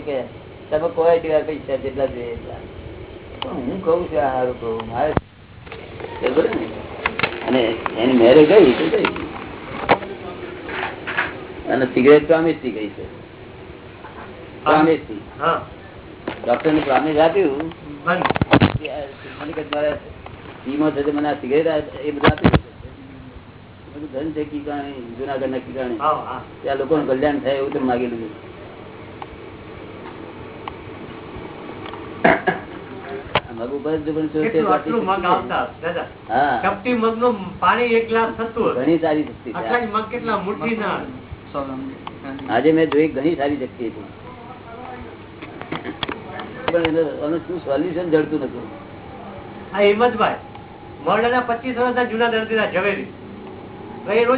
કે તમે કોઈ દિવસ પૈસા જેટલા જોઈએ એટલા. હું કઉ છું સારું કહું. મારે અને એની મેરે ગઈ તો ગઈ. અને સિગરેટ પ્રોમિસથી ગઈ છે. પ્રોમિસથી હા ડોક્ટર ને પ્રોમિસ આપ્યું મને આ સિગરેટ એ બધું આપ્યું. ધન છે કીકાણી જુનાગઢ ના કીકાણી ત્યાં લોકોનું કલ્યાણ થાય એવું તમે માગી લીધું જ જો નું જ આજે મેં જોઈ ઘણી સારી શક્તિ હતી. શું સોલ્યુશન જડતું નતું હા હિંમતભાઈ મોરડાના પચીસ વર્ષના જૂના દર્દી ના તો લોકો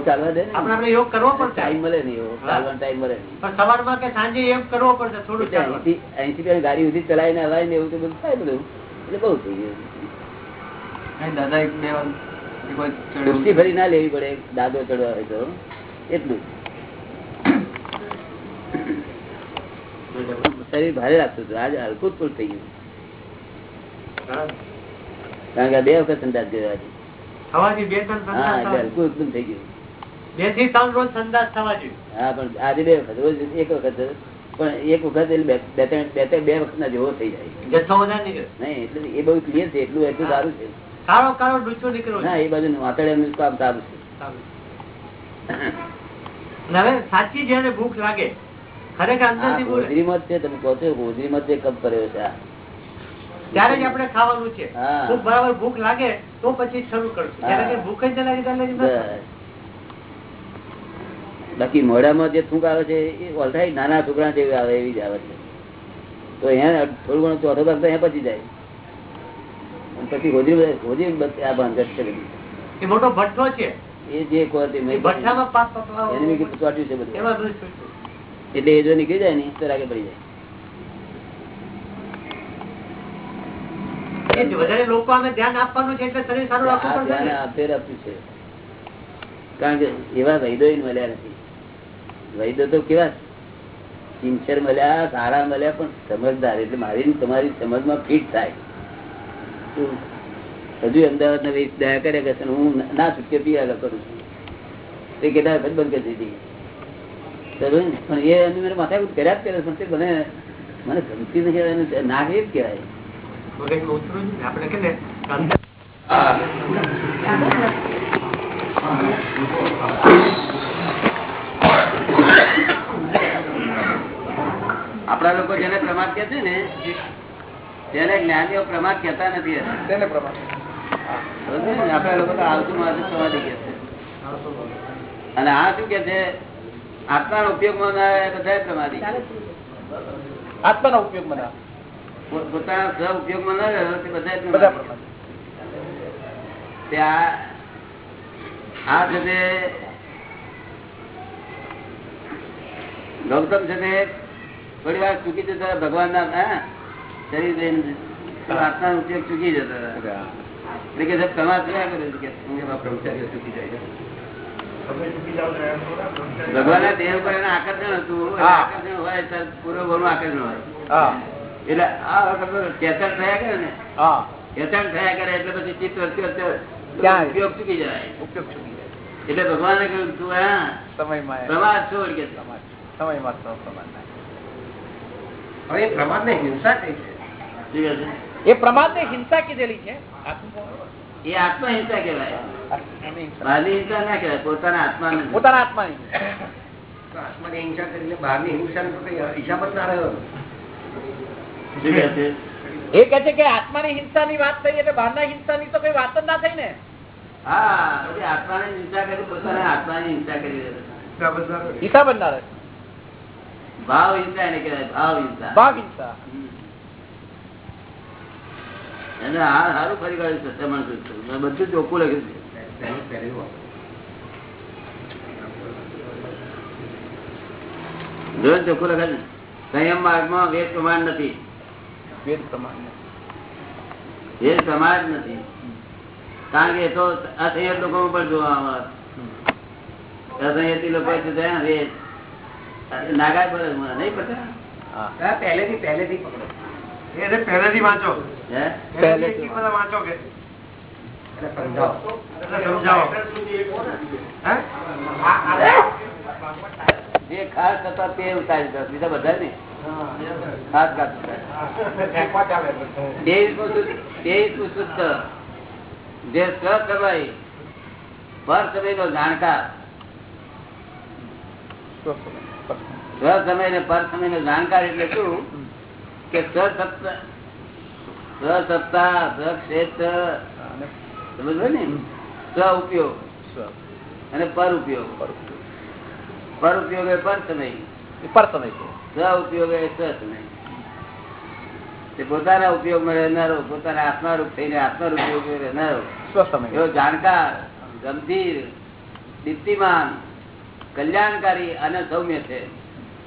ચાલવા દે ને. આપણે આપણે યોગ કરવો પડશે. ટાઈમ મળે નહીં ચાલવાનો ટાઈમ મળે નહીં. પણ સવારમાં કે સાંજે યોગ કરવો પડશે થોડું અહીંથી ગાડી સુધી ચલાવીને હલાવીને એવું તો બધું થાય બધું. એટલે બહુ થઈ ગયું. દાદા એક બે વાર ફરી ના લેવી પડે. દાદો ચડવા હોય તો. એટલું. શરીર ભારે લાગતું હતું. આજે હલકું જ થઈ ગયું. હા. કારણ કે બે વખત સંદાસ ગયો થઈ ગયું. બેથી ત્રણ રોજ સંદાસ થવા જોઈએ હા પણ આજે બે વખત રોજ એક વખત પણ એક વખત એટલે બે બે ત્રણ બે ત્રણ બે વખત ના જેવો થઈ જાય. જથ્થો વધારે નીકળે નહીં એટલે એ બહુ ક્લિયર છે એટલું એટલું સારું છે. કાળો કાળો ડૂચો નીકળ્યો ના એ બાજુ વાતડિયાનું કામ સારું છે. હવે સાચી જયારે ભૂખ લાગે. ખરેખર આ અંદરથી બોલે. છે તમે કહો છો હોજરીમાં જ એ કપ કર્યો છે આ. ત્યારે જ આપણે ખાવાનું છે. ભૂખ બરાબર ભૂખ લાગે તો પછી શરૂ કરશું ત્યારે ભૂખ જ લાગે ત્યારે. બાકી મોઢામાં જે થૂંક આવે છે એ ઓલરાઈ નાના છોકરા જેવી આવે એવી જ આવે છે તો અહીંયા થોડું ઘણું ચોથો ભાગ તો અહીંયા પચી જાય પછી હોજરી બસ આ બાંધર છે. એ મોટો ભઠ્ઠો છે એ જે ભઠ્ઠામાં પાક પકવાવો. એને મેં ચોટ્યું છે બધું. એટલે એ જો નીકળી જાય ને તો રાગે પડી જાય એ જ વધારે લોકો અમે ધ્યાન આપવાનું છે એટલે શરીર સારું રાખવું પડશે ધ્યાન આપ્યું છે. કારણ કે એવા વૈદો મળ્યા નથી. વૈદો તો કેવા સિન્સિયર મળ્યા સારા મળ્યા પણ સમજદાર. એટલે મારી તમારી સમજમાં ફિટ થાય. હજુ અમદાવાદ ને દયા કર્યા કે હું ના છૂટકે પીવા કરું છું. તે કેટલા વખત બંધ કરી દીધી. પણ એ એની મને માથા કર્યા જ કરે. પણ તે મને મને ગમતી નથી. એને એ જ કહેવાય. મગજમાં ઉતરવું જ આપણે કે ને આપણા લોકો જેને પ્રમાદ કે છે ને તેને જ્ઞાનીઓ પ્રમાદ કેતા નથી તેને પ્રમાણે બરોબર આપણા લોકો તો આવતું માવતું સમાધિ કે છે. અને આ શું કે છે? આત્માનો ઉપયોગમાં ના આવે બધા પ્રમાદી. આત્માનો ઉપયોગ પો- પોતાના સ્વ ઉપયોગમાં ના રહ્યો તે બધા આ છે તે ગૌતમ છે તે થોડી વાર ચૂકી જતા ભગવાન ના શરીર આત્મા ઉપયોગ ચૂકી જતા હતા. એટલે કે સાહેબ તમારે થયા કરે કે બ્રહ્મચારીઓ ચૂકી જાય ભગવાન ના દેહ ઉપર એનું આકર્ષણ હતું. આકર્ષણ હોય પૂર્વભાવનું આકર્ષણ હોય. એટલે આ વખત ચેતન થયા કરે ને. હા. ચેતન થયા કરે એટલે પછી ચિત્ત વચ્ચે વચ્ચે ઉપયોગ ચૂકી જાય. ઉપયોગ ચૂકી જાય. એટલે ભગવાને કહ્યું તું હા સમયમાં એ- પ્રમાદ છોડ કે પ્રમાણ. સમયમાં તો. હવે એ પ્રમાદને હિંસા કઈ છે. એ પ્રમાદ ને હિંસા કીધેલી છે? એ આત્મહિંસા કહેવાય. હિંસા. બહારની હિંસા ના કેવાય પોતાના આત્મા પોતાના આત્મા આત્માની હિંસા કરીને બહારની હિંસા હિસાબ જ ના રહ્યો. છે એ કે છે કે આત્માની હિંસાની વાત થઈ એટલે બહારના હિંસાની તો કઈ વાત જ ના થઈ ને. હા આત્માની હિંસા કરી પોતાના આત્માની હિંસા કરી ના ભાવ હિંસા એને કહેવાય ભાવ હિંસા. ભાવ હિંસા. એને આ સારું ફરી છે સત્યમણ. મેં બધું ચોખ્ખું લખ્યું છે. જોયું ને ચોખ્ખું લખાય સંયમ માર્ગમાં વેદ પ્રમાણ નથી. વેદ પ્રમાણે વેદ પ્રમાણ નથી. કારણ કે એ તો અસંયત લોકો ઉપર જોવા મળે અસંયતી લોકો વેદ નાગા રે પડે નહીં પડતા હા. હા, પહેલેથી પહેલેથી પકડો. પહેલેથી વાંચો. હે? પહેલેથી વાંચો કે? જે ખાસ હતા તે ઉતારી બીજા બધા ને તેવીસમું સૂત્ર. જે સ્વસમય પર સમયનો જાણકાર. સમય ને પર સમયનો જાણકાર એટલે શું? કે સત્તા સક્ષેત્ર સમજો ને? સ ઉપયોગ. અને પર ઉપયોગ. પર ઉપયોગ. એ પર સમય. પર સમય ઉપયોગ એ સ્વ સમય તે પોતાના ઉપયોગમાં રહેનારો પોતાના આત્મારૂપ થઈને આત્મારૂપ ઉપયોગ રહેનારો. એવો જાણકાર ગંભીર દીપ્તિમાન કલ્યાણકારી અને સૌમ્ય છે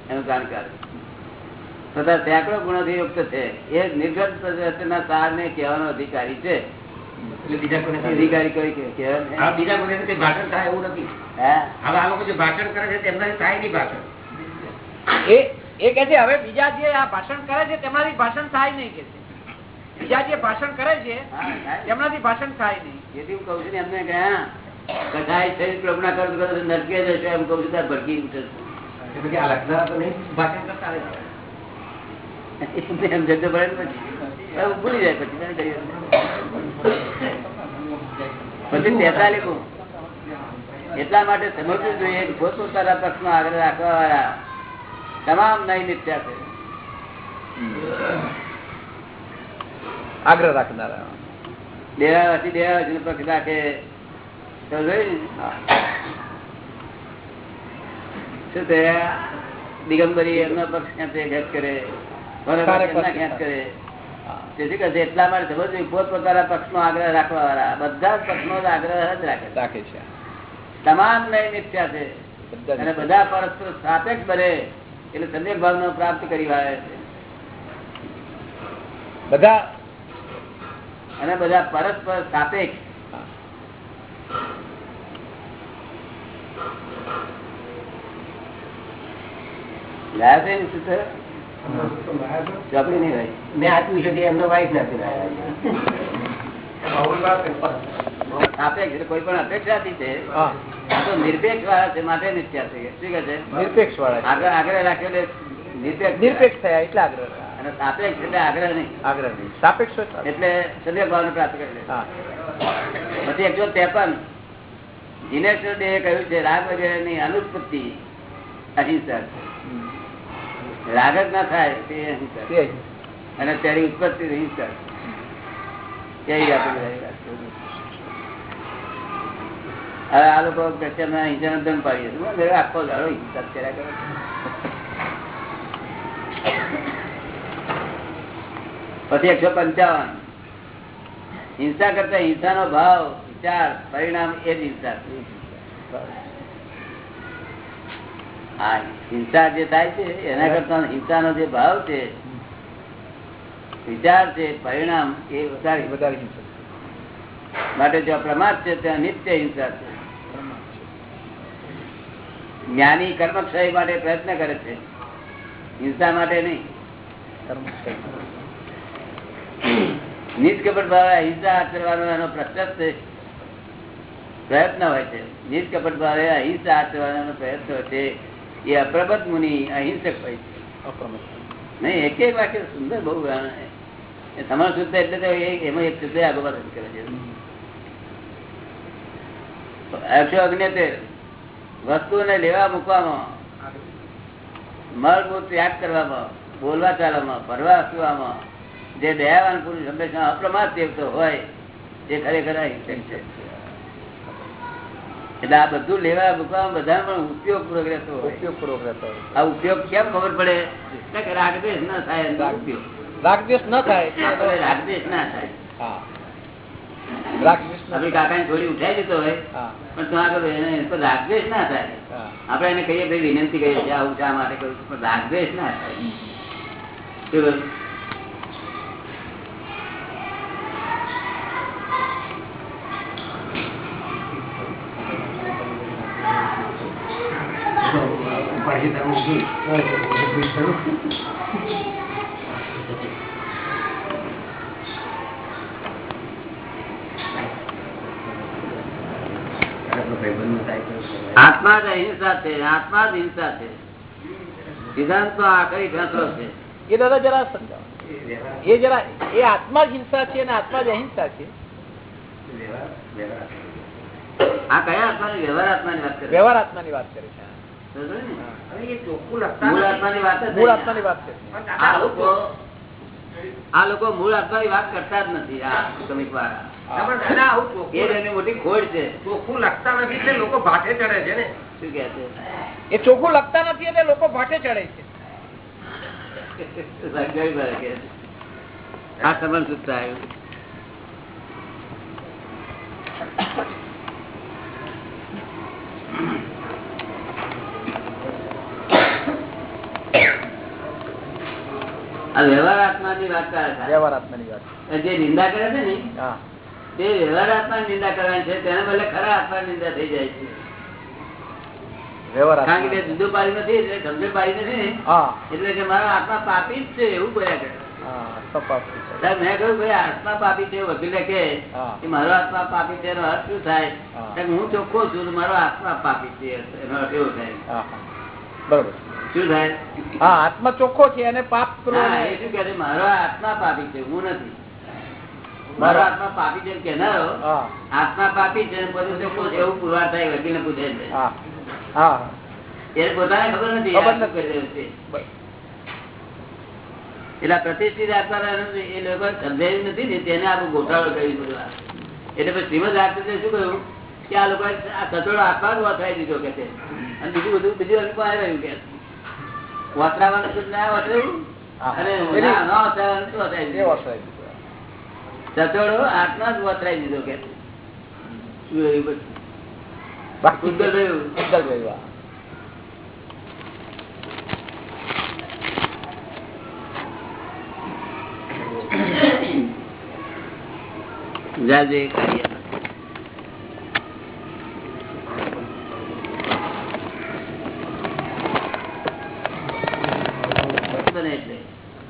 એનો જાણકાર. તથા સેંકડો ગુણોથી યુક્ત છે. એ નિર્ગત પ્રદર્શનના સારને કહેવાનો અધિકારી છે. બીજા અધિકારી કોઈ કહેવાય બીજા કોઈને ભાષણ થાય એવું નથી. હવે આ લોકો જે ભાષણ કરે છે તેમના થાય નહીં ભાષણ. એ એ કે છે હવે બીજા જે આ ભાષણ કરે છે તેમનાથી ભાષણ થાય નહીં કે બીજા જે ભાષણ કરે છે તેમનાથી ભાષણ થાય નહીં. જેથી હું કઉ છું ને એમને ગયા કથાય કર કરો નરકે જશે એમ કઉ છું ભડકી ઉઠે. એટલા માટે સમજવું જોઈએ પોતપોતાના પ્રશ્નો આગળ રાખવા વાળા તમામ નહીં મિથ્યા છે. આગ્રહ રાખનારા. દેવાવાસી દેવાવાસી પક્ષ રાખે? શું તે? દિગંબરી એમનો પક્ષ ખેંચે ખેંચ કરે? ખેંચ કરે? તેથી કહે એટલા માટે સમજવું પોતપોતાના પક્ષનો આગ્રહ રાખવા વાળા બધા જ પક્ષનો આગ્રહ જ રાખે છે. રાખે છે. તમામ નય મિથ્યા છે. અને બધા પરસ્પર સાપેક્ષ બને. એટલે સંદેહ ભાવનો પ્રાપ્ત કરી વાળે છે. બધા અને બધા પરસ્પર સાપેક્ષ. લાયા છે ને સૂત્ર? ચોપડી નહીં ભાઈ મેં આપ્યું છે એમનો વાઈફ નથી કોઈ પણ અપેક્ષા નિરપેક્ષ વાળા છે માટે મિથ્યા છે. શું કે છે? નિરપેક્ષ વાળા આગળ આગ્રહ રાખેલે નિરપેક્ષ નિરપેક્ષ થયા એટલે આગ્રહ અને સાપેક્ષ એટલે આગ્રહ નહીં. આગ્રહ નહીં. સાપેક્ષ એટલે સમ્યક ભાવને પ્રાપ્ત કરી પછી એકસો ત્રેપન જીનેશ્વર ડે કહ્યું છે રાગ વગેરેની અનુત્પત્તિ અહિંસા. રાગ જ ના થાય તે અહિંસા. અને તેની ઉત્પત્તિ અહિંસા. કેવી આપણે હવે આ લોકો પાડીએ. આખો દાડો હિંસા કર્યા કરે. પછી એકસો પંચાવન. હિંસા કરતા હિંસાનો ભાવ વિચાર પરિણામ એ જ હિંસા હા હિંસા જે થાય છે એના કરતા હિંસાનો જે ભાવ છે વિચાર છે પરિણામ એ વધારે. વધારે હિંસા. માટે જો પ્રમાદ છે ત્યાં નિત્ય હિંસા છે. જ્ઞાની કર્મક્ષય માટે પ્રયત્ન કરે છે. હિંસા માટે નહીં. નિષ્કપટ ભાવે અહિંસા આચરવાનો એનો પ્રશસ્ત પ્રયત્ન હોય છે. નિષ્કપટ ભાવે અહિંસા આચરવાનો પ્રયત્ન હોય છે એ અપ્રબત મુનિ અહિંસક હોય છે. નહીં, એક એક વાક્ય સુંદર બહુ તમારું શુદ્ધ એટલે તો એમાં એક શુદ્ધ આગળ કરે છે. એકસો અગ્નેતેર. વસ્તુને લેવા મૂકવામાં. મળમૂળ ત્યાગ કરવામાં બોલવા ચાલવામાં ભરવા હસવામાં જે દયાવાન પુરુષ હંમેશા અપ્રમાદ દેવતો હોય તે ખરેખર અહિંસક છે. એટલે આ બધું લેવા મૂકવામાં બધા પણ ઉપયોગ પૂર્વક રહેતો હોય. ઉપયોગપૂર્વક રહેતો આ ઉપયોગ કેમ ખબર પડે? રાગદેશ ના થાય રાગદેશ ઉપયોગ ન થાય. રાગદ્વેષ ના થાય. રાગદેશ કાકા ન થોડી ઉઠાઈ દીધો હોય. પણ ત્યાં આગળ એને પર રાગદ્વેષ ના થાય આપણે એને કહીએ ભાઈ વિનંતી કહીએ છીએ આવું શા માટે કહ્યું પણ રાગદ્વેષ ના થાય Thank you. આત્મા જ અહિંસા છે આત્મા જ હિંસા છે. સિદ્ધાંત તો આખરી ફેંસલો છે? એ દાદા જરા સમજાવો. એ જરા એ આત્મા જ હિંસા છે અને આત્મા જ અહિંસા છે? આ કયા આત્માની? વ્યવહાર આત્માની વાત કરે વ્યવહાર આત્માની વાત કરે છે ને? એ ચોખ્ખું મૂળ આત્માની વાત મૂળ નહીં. વાત કરે છે આ લોકો આ લોકો મૂળ આત્માની વાત કરતા જ નથી આ તમે વાળા. ચોખ્ખું લખતા નથી એટલે લોકો ભાટે ચડે છે ને. આ સંબંધ સૂત્ર આવ્યું વ્યવહાર આત્મા ની વાત કરે છે. વ્યવહાર આત્માની વાત. જે નિંદા કરે છે ને હા. તે વ્યવહાર આત્મા નિંદા કરવાની છે તેના બદલે ખરા આત્મા નિંદા થઈ જાય છે. કારણ કે તે આત્મા પાડી નથી એટલે સમજણ પાડી નથી એટલે કે મારો આત્મા પાપી જ છે એવું બોલ્યા કરે. હા તપાસી છે. સાહેબ, મેં કહ્યું ભાઈ આત્મા પાપી છે વકીલે કે મારો આત્મા પાપી છે એનો અર્થ શું થાય? હું. ચોખ્ખો છું મારો આત્મા પાપી છે એનો અર્થ એવો થાય. બરોબર. શું થાય? હા આત્મા ચોખ્ખો છે અને પાપ મારો આત્મા પાપી છે હું નથી. મારો આત્મા પાપી છે કેનારો આત્મા પાપી છે એવું પુરવાર થાય વકીલને પૂછે છે. એને પોતાને ખબર નથી શું એટલે પ્રતિષ્ઠિત આત્મા એ લોકો સમજાયું નથી ને તેને આપણું ગોટાળો કર્યું બધું. એટલે પછી શ્રીમદ રાજચંદ્રે શું કહ્યું કે આ લોકો આ કચોડો આત્મા જ વથરાઈ દીધો કે છે. અને બીજું બધું બીજું અનુભવ આવી રહ્યું કે વથરાવાનું ના વથરાયું અને ના વથરાવાનું વસાઈ દીધું. સચોડો આત્મા જ વતરાઈ દીધો કે. જાજે કાર્ય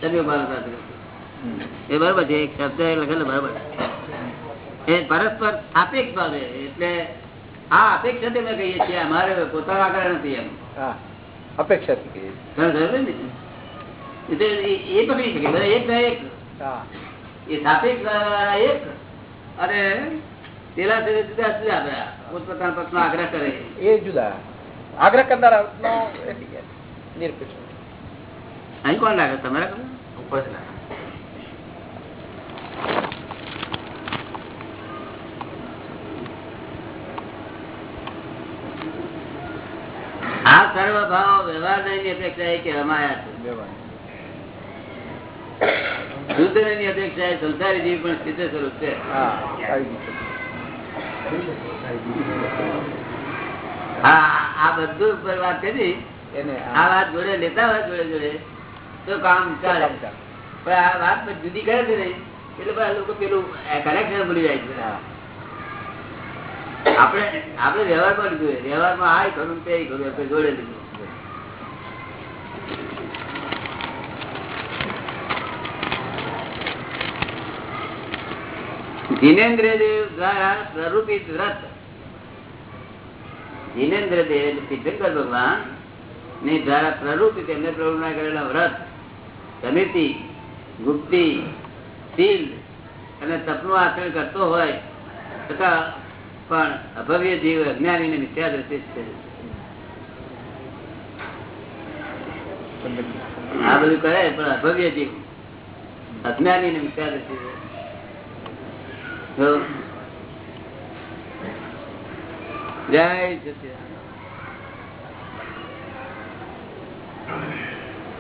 તમે બાર. હમ. એ બરાબર છે એક શબ્દ લખેલો બરાબર. એ પરસ્પર સાપેક્ષ ભાવે એટલે આ અપેક્ષા મેં કહીએ છીએ અમારે પોતાના આગળ નથી એમ. અપેક્ષા થી કહીએ? એ- એ પકડી શકે એક ના એક. એ સાપેક્ષ એક અને પેલા જુદા જુદા બધા પોતપોતાના પક્ષનો આગ્રહ કરે. એ જુદા. આગ્રહ કરનારા નિરપેક્ષ અહીં કોણ લાગે તમારા ઉપર. આ સર્વ ભાવ વ્યવહારની અપેક્ષા એ કહેવામાં આવ્યા છે. શુદ્ધની અપેક્ષા એ સંસારી જીવ પણ સ્થિત સ્વરૂપ છે. હા આ બધું ઉપર વાત કરી. એને આ વાત જોડે લેતા હોય જોડે જોડે તો કામ ચાલે. પણ આ વાત જુદી કરે છે નહીં? એટલે લોકો પેલું કનેક્શન ભૂલી જાય છે. આપણે આપણે વ્યવહારમાં લીધું. વ્યવહારમાં આ ખરું તે ખરું, આપણે જોડે લીધું જીનેન્દ્ર દેવ દ્વારા પ્રરૂપિત વ્રત. જીનેન્દ્ર દેવ સિદ્ધંકર ભગવાન ને દ્વારા પ્રરૂપિત એમને પ્રવૃત્તિ કરેલા વ્રત. સમિતિ, ગુપ્તિ, શીલ અને તપનું આચરણ કરતો હોય છતાં પણ અભવ્ય જીવ અજ્ઞાની મિથ્યા દ્રષ્ટિ છે. આ બધું કરે પણ અભવ્ય જીવ. અજ્ઞાની મિથ્યા દ્રષ્ટિ છે. જય.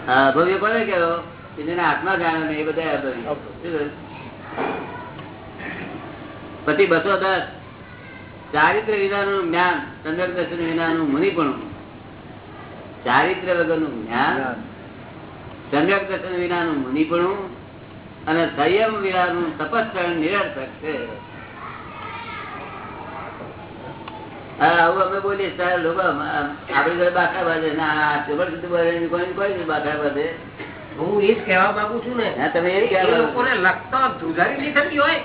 હા અભવ્ય કોને કેવો જેને આત્મા જાણ્યો ને એ બધા અભવ્ય. પછી બસો દસ. ચારિત્ર વિનાનું જ્ઞાન ચંદ્ર દર્શન વિનાનું મુનિપણું ચારિત્ર વગરનું જ્ઞાન ચંદ્ર દર્શન વિનાનું મુનિપણું અને સંયમ વિનાનું તપસ્કરણ નિરર્થક છે. હા આવું અમે બોલીએ ત્યારે લોકો આમ- ઘરે બાકા બાજે ના આ સુધી બોલે કોઈ કોઈ બાકા બાજે હું એ જ કહેવા માંગુ છું ને. તમે એ લોકોને લગતા ધ્રુજારી નહીં થતી હોય.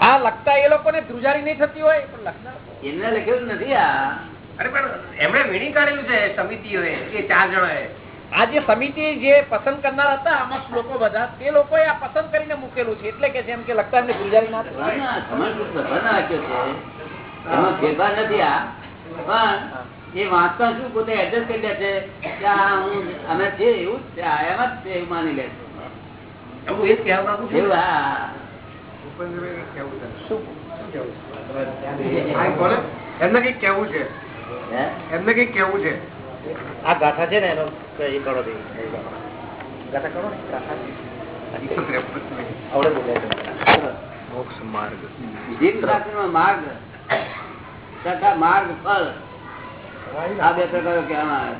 આ લખતા એ લોકોને ધ્રુજારી નહીં થતી હોય પણ લખતા. એમને લખેલું નથી આ. અરે પણ એમણે વીણી કાઢેલું છે સમિતિઓએ એ ચાર જણાએ. આ જે સમિતિ જે પસંદ કરનાર હતા આમાં લોકો બધા તે લોકોએ આ પસંદ કરીને મૂકેલું છે એટલે કે જેમ કે લખતા એમને ગુજારી ના એમાં ફેરફાર નથી આ. પણ એ વાંચતા શું પોતે એડજસ્ટ કરી લે છે કે આ હું અમે છે એવું જ છે એમાં જ છે એવું માની લે છે. હું એ જ કહેવા માંગુ છું એવું હા. એમને કંઈક કેવું છે એમને કંઈક કેવું છે આ ગાથા છે ને એનો એ કરો ગાથા કરો ને. ગાથા. મોક્ષ માર્ગ. ના શાસ્ત્રમાં માર્ગ. તથા માર્ગ ફળ. આ બે પ્રકારો કહેવામાં આવે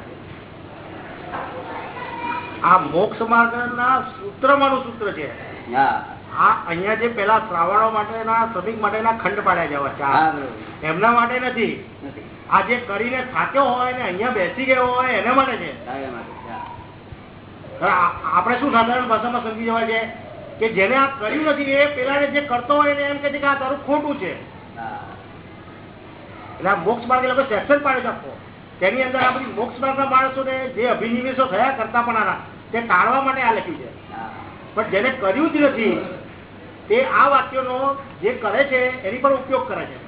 આ મોક્ષ માર્ગ ના સૂત્ર છે. હા. અહીંયા જે પેલા શ્રાવણો માટેના શ્રમિક માટેના ખંડ પાડ્યા જવા એમના માટે નથી. આ જે કરીને થાક્યો હોય ને અહીંયા બેસી ગયો હોય એના માટે છે. આપણે શું સાધારણ ભાષામાં સમજી જવાય છે? કે જેને આ કર્યું નથી એ પેલા જે કરતો હોય એને એમ કે છે કે આ તારું ખોટું છે. એટલે આ મોક્ષ માર્ગ લોકો સેક્શન પાડી છે તેની અંદર આ બધી મોક્ષ માર્ગના માણસોને જે અભિનિવેશો થયા કરતા પણ આના તે ટાળવા માટે આ લખ્યું છે. પણ જેને કર્યું જ નથી તે આ વાક્યોનો જે કરે છે એની પણ ઉપયોગ કરે છે.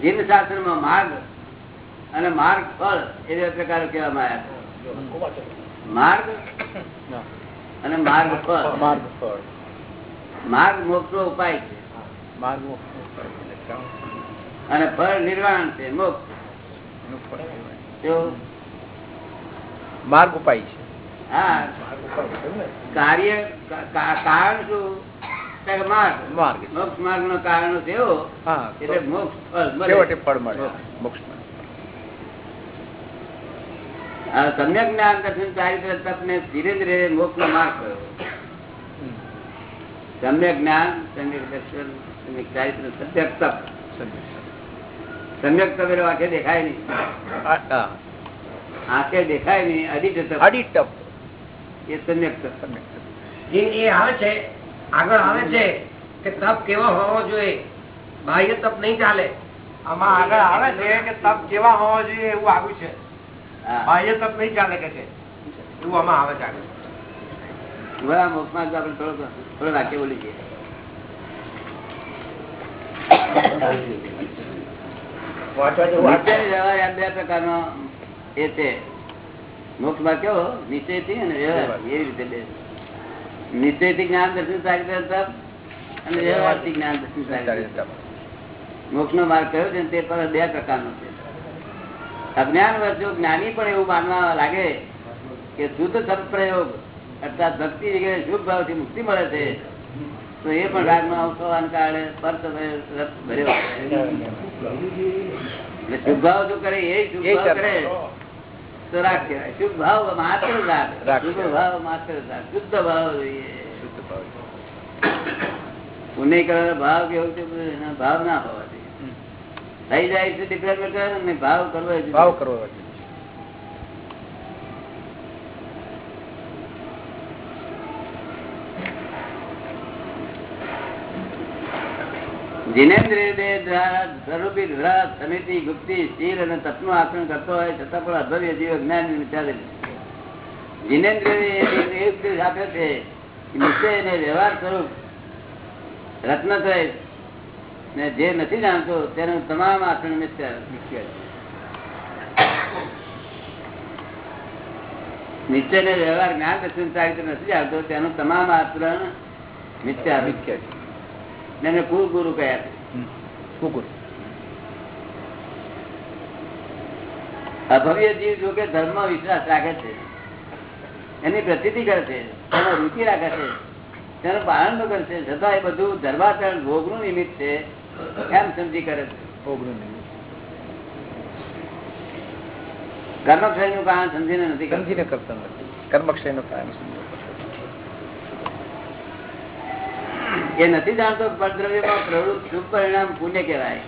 જીન શાસ્ત્રમાં માર્ગ અને માર્ગ ફળ એ બે પ્રકાર કહેવામાં આવ્યા છે. માર્ગ અને માર્ગ ફળ. માર્ગ ફળ. માર્ગ મોક્ષ નો ઉપાય છે. માર્ગ અને ફળ નિર્વાણ છે મોક્ષ. માર્ગ ઉપાય છે. હા. કાર્ય કા- કા- કારણ શું? માર્ગ. માર્ગ. મોક્ષ માર્ગ નો કારણ થયો એટલે મોક્ષ ફળ મળે. છેવટે ફળ મળે. મોક્ષ. સમ્યક જ્ઞાન દર્શન ચારિત્ર તપ ને ધીરે ધીરે મોક્ષ નો માર્ગ થયો. સમ્યક જ્ઞાન સમ્યક દર્શન સમ્યક ચારિત્ર સત્યક તપ. સમ્યક તપ. એટલે આંખે દેખાય નહીં. આંખે દેખાય નહીં અડી તપ. આડી ટપ એ સમ્યક એ આવે છે આગળ આવે છે કે તપ કેવો હોવો જોઈએ? બાહ્ય તપ નહીં ચાલે. આમાં આગળ આવે છે કે તપ કેવા હોવો જોઈએ એવું આવ્યું છે. બાહ્ય તપ નહીં ચાલે કે છે. એવું આમાં આવે છે આગળ. બરાબર મોક્ષમાં આપણે થોડો થોડો વાક્ય બોલી આ બે પ્રકારનો એ છે. મોક્ષમાં કેવો? નિશ્ચયથી અને વ્યવહાર. એવી રીતે બે. નિશ્ચયથી જ્ઞાન દર્શન ચારિત્ર અને વ્યવહાર. થી જ્ઞાન દર્શન ચારિત્ર મોક્ષ નો માર્ગ કયો છે? તે પર બે પ્રકારનો છે. અજ્ઞાન જો જ્ઞાની પણ એવું માનવા લાગે કે શુદ્ધ સદપ્રયોગ અર્થાત ભક્તિ વગેરે શુભ ભાવથી મુક્તિ મળે છે તો એ પણ રાગમાં અવસવાન કારણે પર ભર્યો. શુભ ભાવ જો કરે એ શુભ ભાવ કરે તો રાગ કહેવાય શુભ ભાવ માત્ર રાગ શુભ ભાવ માત્ર રાગ શુદ્ધ ભાવ જોઈએ. શુદ્ધ ભાવ પુણ્ય કરવાનો ભાવ કેવું છે એના ભાવ ના હોવા જોઈએ. થઈ જાય છે ને ભાવ કરવો ભાવ કરવો જોઈએ. નિશ્ચય ને જે નથી જાણતો, તેનું તમામ આચરણ મિથ્યા નિશ્ચય ને વ્યવહાર જ્ઞાન નથી જાણતો, તેનું તમામ આચરણ મિથ્યા મિથ્યા છે. એને કુલ ગુરુ કયા કુકુર. અભવ્ય જીવ જો કે ધર્મ વિશ્વાસ રાખે છે એની પ્રતિતિ કરે છે તેનો રુચિ રાખે છે તેનું પાલન તો કરે છે છતાં એ બધું ધર્માચરણ ભોગનું નિમિત્ત છે એમ સમજી કરે છે. ભોગનું નહીં. કર્મક્ષયનું કારણ સમજીને નથી. સમજીને કરતા નથી. કર્મક્ષયનું કારણ સમજો. એ નથી જાણતો પરદ્રવ્યમાં પ્રવૃત્ત શુભ પરિણામ પુણ્ય કહેવાય.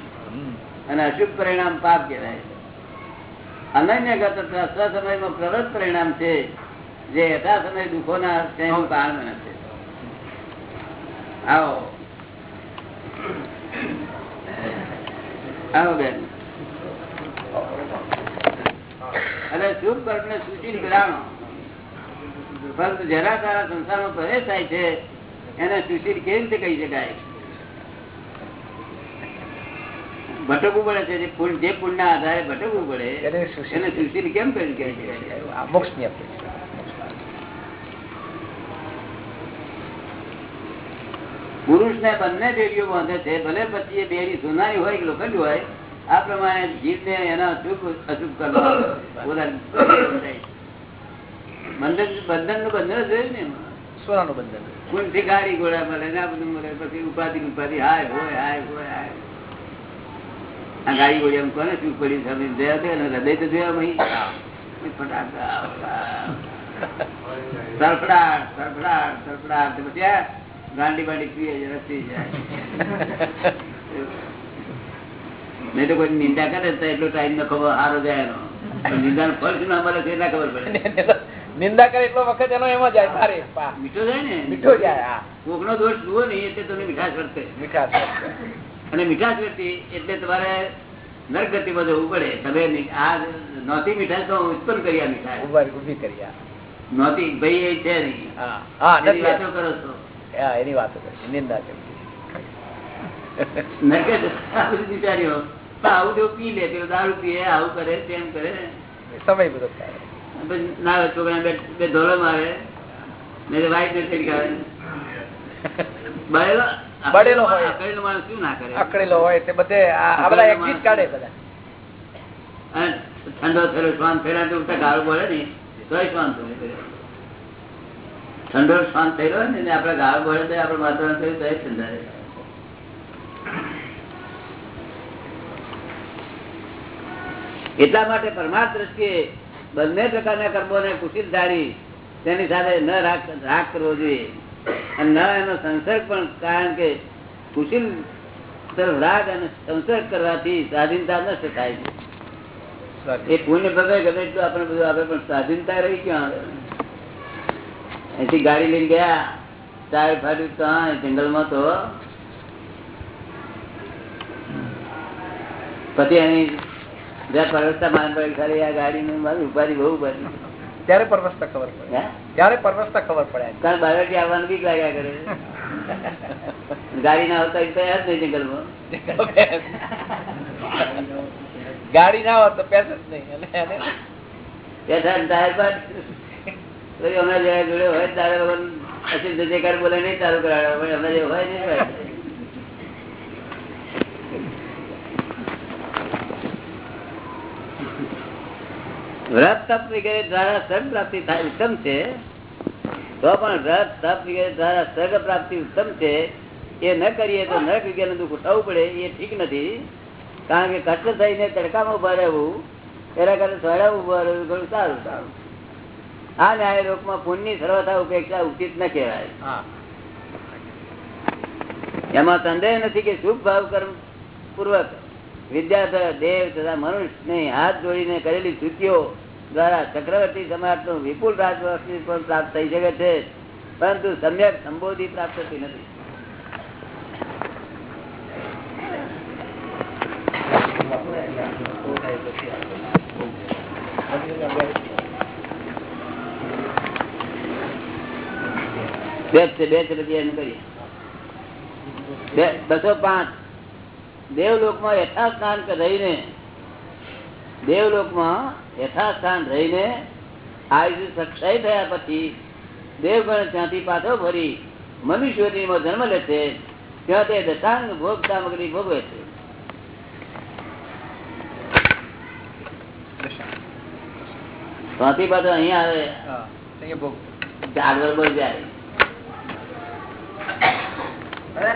અને અશુભ પરિણામ પાપ કહેવાય. અનન્યગત અથવા સ્વસમયમાં પ્રવૃત્ત પરિણામ છે જે યથા સમય દુઃખોના ક્ષયનું કારણ બને આવો. આવો બેન. અને શુભ કર્મ ને સુશીલ ગ્રાણો પરંતુ જરા તારા સંસારમાં પ્રવેશ થાય છે એને સુશીલ કેવી રીતે કહી શકાય? ભટકવું પડે છે જે પુણ્ય- ના આધારે ભટકવું પડે એને સુશીલ કેમ કરી કહી? શકાય અપેક્ષા પુરુષ ને બંને બેડીઓ બાંધે છે ભલે પછી એ બેડી સોનારી હોય કે લોખંડ હોય આ પ્રમાણે જીવને એના અશુભ અશુભ કરવા બંધન બંધનનું બંધન જોયું ને એમાં. સોનાનું બંધન. કુંઠી ગાડી ઘોડા મળે ને આ બધું મળે પછી ઉપાધિ ઉપાધિ હાય હોય હાય હોય હાય. આ ગાડી ઘોડી એમ કોને શું પડી સામે જયા છે ને હૃદય તો જોયા મહી. ફટાકડા સરફડાટ સરફડાટ સરફડાટ પછી ગાંડી બાંડી પીએ રસી જાય નહીં તો કોઈ નિંદા કરે તો એટલો ટાઈમ નો ખબર સારો જાય એનો. નિંદા નિંદાનું ફળ ના મળે તો ના ખબર પડે. નિંદા કરે એટલો વખત એનો એમાં જાય મારે મીઠો જાય ને? મીઠો જાય હા. કોકનો દોષ જુઓ નહીં એટલે તમને મીઠાશ વર્તે. મીઠાશ અને મીઠાશ વર્તી એટલે તમારે નરગતિમાં જવું પડે. તમે આ નોતી મીઠાશ તો ઉત્પન્ન કરી આ મીઠાશ. ઊભા કરી નોતી ભાઈ એ છે નહીં હા. હા એની વાતો કરો છો. હા એની વાતો કરી નિંદા કરી નરકે આ બધું આવું જેવું પી લે પેલો દારૂ પીએ આવું કરે તેમ કરે. સમય બધો થાય. ના હોય છોકરા બે ધોલો મારે. ને વાઈફ ને કરી કરે બળેલો બળેલો હોય. અકળેલો માણસ શું ના કરે? અકળેલો હોય તે બધે આ આ બધા એક્ઝિટ કાઢે બધા. અને ઠંડો થયેલો શ્વાન થયેલા તો ઉલટા ગાળો બોલે ને તોય શ્વાન થયો ઠંડો શ્વાન થયેલો ને આપડે ગાળો બોલે તો આપડે વાતાવરણ થયું તોય ઠંડા રહે. એટલા માટે પરમાર્થ દ્રષ્ટિએ બંને પ્રકારના કર્મોને કુશિત ધારી તેની સાથે ન રાગ કરવો જોઈએ. અને ન એનો સંસર્ગ પણ કારણ કે કુશિલ તરફ રાગ અને સંસર્ગ કરવાથી સ્વાધીનતા નષ્ટ થાય છે. એ પુણ્ય ભગે ગમે એટલું આપણે બધું આપણે પણ સ્વાધીનતા રહી ક્યાં અહીંથી ગાડી લઈને ગયા ચાર ફાટ્યું ત્યાં જંગલમાં તો. પછી એની ઉપાધિ બહુ ત્યારે પરવસતા ખબર પડે? ત્યારે પરવસતા ખબર પડે કારણ બારથી આવવાનું બીક લાગ્યા કરે ગાડી ના હોતા તો યાદ નહીં જંગલમાં ગાડી ના હોત તો પેસ જ નહીં ટાયર પર જોડે હોય તારે અસીમ જજેકાર બોલે નહીં ચાલુ કરાવે અમે હમણાં જે હોય નહીં હોય. વ્રત તપ વગેરે દ્વારા સર્ગ પ્રાપ્તિ થાય ઉત્તમ છે. તો પણ વ્રત તપ વગેરે દ્વારા સર્ગ પ્રાપ્તિ ઉત્તમ છે. એ ન કરીએ તો નરક વિજ્ઞાન દુઃખ ઉઠાવવું પડે એ ઠીક નથી. કારણ કે કચ્છ થઈને તડકામાં ઊભા રહેવું એના કરતા સોડા ઊભા રહેવું ઘણું સારું સારું. આ ન્યાય લોકમાં પુણ્યની સર્વથા ઉપેક્ષા ઉચિત ન કહેવાય. એમાં સંદેહ નથી કે શુભ ભાવ કર્મ પૂર્વક. વિદ્યાધર, દેવ તથા મનુષ્યને હાથ જોડીને કરેલી સ્તુતિઓ દ્વારા ચક્રવર્તી સમાજનો વિપુલ પ્રાપ્ત થઈ શકે છે. પરંતુ સમ્યક સંબોધિ પ્રાપ્ત થતી નથી. બે છે બે છે, પછી એમ કરીએ. બસો પાંચ. દેવલોકમાં યથાસ્થાન રહીને દેવલોકમાં યથાસ્થાન રહીને આયુષ સક્ષય થયા પછી દેવગણ ત્યાંથી પાછો ફરી મનુષ્યોનીમાં જન્મ લે છે ત્યાં તે દશાંગ ભોગ સામગ્રી ભોગવે છે. ત્યાંથી પાછો અહીંયા આવે. આગળ જાય.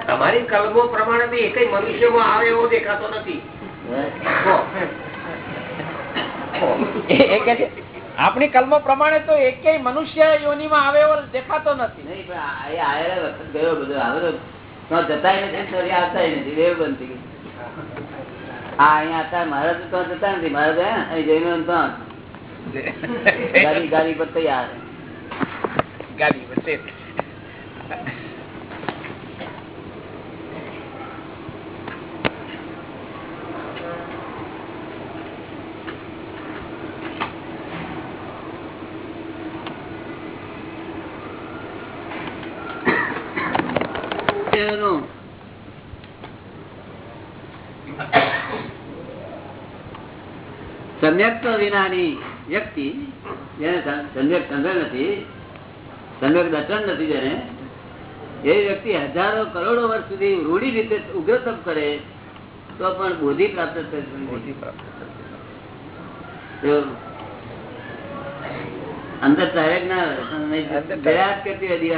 તમારી કલમો પ્રમાણે બી એકય મનુષ્યમાં આવે એવો દેખાતો નથી. આપણી કલમો પ્રમાણે તો એક મનુષ્ય યોનીમાં આવે એવો દેખાતો નથી. નહીં પણ આ- એ આયેલા વખત ગયો બધો. આવેલો જતાય નથી આવતા નથી. બંધ થઈ હા અહીંયા હતા. મહારાજ તો જતા નથી. મહારાજ અહીં જઈને ગાડી ગાડી પર તૈયાર. ગાડી વચ્ચે એનું સમ્યક વિનાની વ્યક્તિ જેને સમ્યક સંગ્રહ નથી સમ્યક દર્શન નથી જેને એ વ્યક્તિ હજારો કરોડો વર્ષ સુધી રૂઢી રીતે ઉગ્ર તપ કરે તો પણ બોધિ પ્રાપ્ત થશે અંદર તારે ના કરતી હતી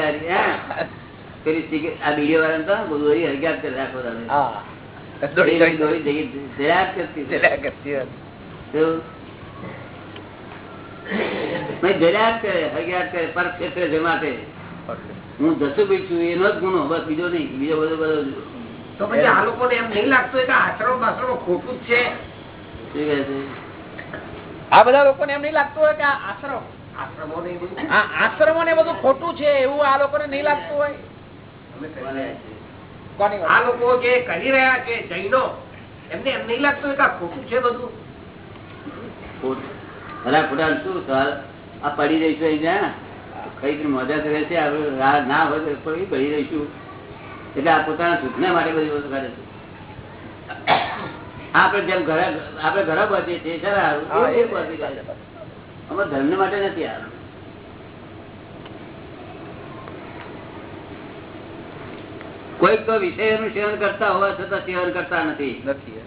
પેલી આ બીડીઓ વાળા તો બધું વળી હરગ્યાત કરી રાખો તમે. કરતી હોય. જલ્યા કરતી હોય. તો નહીં, જલ્યા જ કરે કરે પર ક્ષેત્રે છે હું જસુભાઈ છું એનો જ ગુનો બસ બીજો નહીં બીજો બધો બધો તો પછી આ લોકોને એમ નહીં લાગતું કે આશ્રમ બાશ્રમ ખોટું જ છે? આ બધા લોકોને એમ નહીં લાગતું હોય કે આ આશ્રમ આશ્રમો ને બધું ખોટું છે એવું આ લોકોને નહીં લાગતું હોય. આ લોકો જે કહી રહ્યા છે જૈનો એમને એમ નહીં લાગતું કે આ ખોટું છે બધું. ભલા ખોટા શું સવાલ? આ પડી રહીશું અહીં જ્યાં કઈ મજા કરે છે? ના હોય તો પડી રહીશું એટલે આ પોતાના સુખને માટે બધી વસ્તુ કરે છે. આપણે જેમ ઘરે આપણે ઘરે બચીએ છીએ. અમારે ધર્મ માટે નથી આવ્યું. કોઈક તો વિષયનું સેવન કરતા હોવા છતાં સેવન કરતા નથી. નથી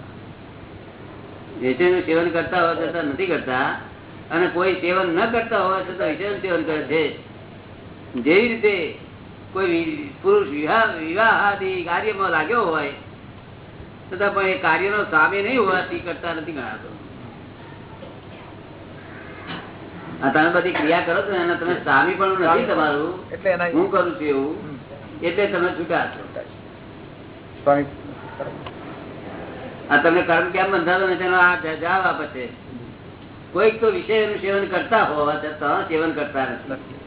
વિષયનું સેવન કરતા હોવા છતાં નથી કરતા. અને કોઈ સેવન ન કરતા હોવા છતાં વિષયનું સેવન કરે છે જેવી રીતે કોઈ પુરુષ વિવાહ વિવાહ આદિ કાર્યમાં લાગ્યો હોય છતાં પણ એ કાર્યનો સ્વામી નહીં હોવાથી કરતા નથી ગણાતો. તમે બધી ક્રિયા કરો છો એના તમે સામી પણ નથી તમારું. એટલે હું કરું છું એવું. એટલે તમે છૂટા છો. તમને કર્મ કેમ બંધાતો ને તેનો આ જવાબ આપે છે. કોઈક તો વિષયનું સેવન કરતા હોવા છતાં સેવન કરતા નથી.